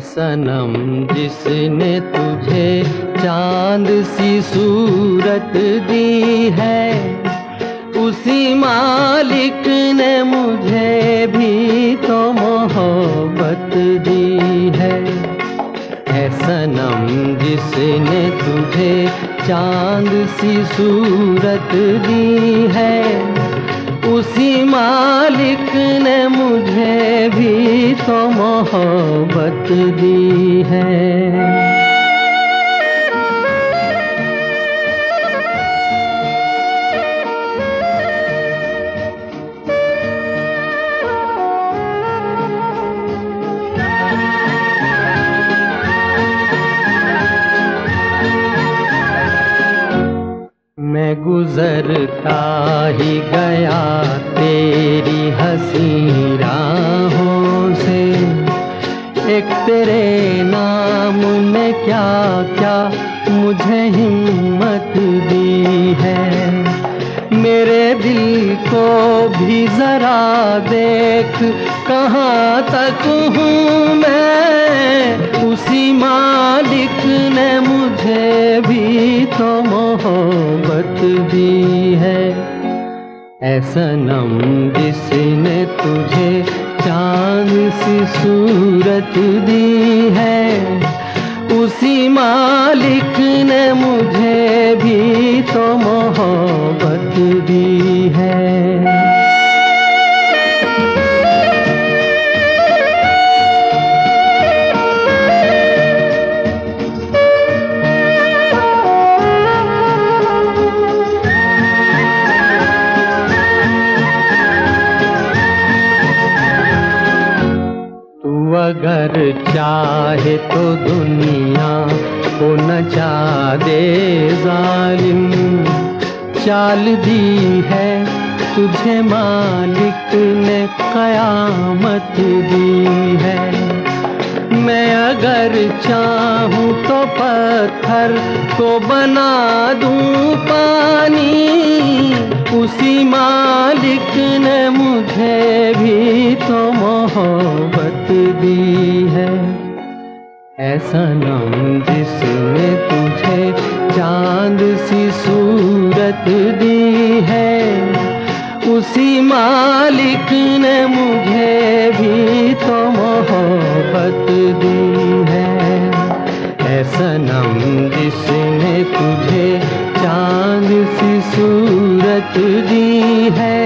सनम जिसने तुझे चाँद सी सूरत दी है, उसी मालिक ने मुझे भी तो मोहब्बत दी है। सनम जिसने तुझे चाँद सी सूरत दी है, उसी मालिक ने मुझे भी तो मोहब्बत दी है। मैं गुजरता ही गया तेरी हसी राहों क्या क्या मुझे हिम्मत दी है? मेरे दिल को भी जरा देख, कहाँ तक हूँ मैं? उसी मालिक ने मुझे भी तो मोहब्बत दी है। ऐसा नम जिसने तुझे चाँद सी सूरत दी उसी मालिक ने मुझे भी तो मोहब्बत दी है। अगर चाहे तो दुनिया को नचा दे जालिम। चाल दी है तुझे मालिक ने कयामत दी है। मैं अगर चाहूँ तो पत्थर को बना दूँ पानी, उसी मालिक ने मुझे भी तो मोहब्बत दी है। ऐसा नाम जिसने तुझे चाँद सी सूरत दी है, उसी मालिक ने मुझे भी तो मोहब्बत दी है। ऐसा नाम जिसने तुझे चाँद सी सूरत दी है,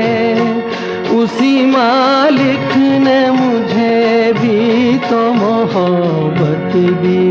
उसी मालिक ने मुझे भी तो मोहब्बत दी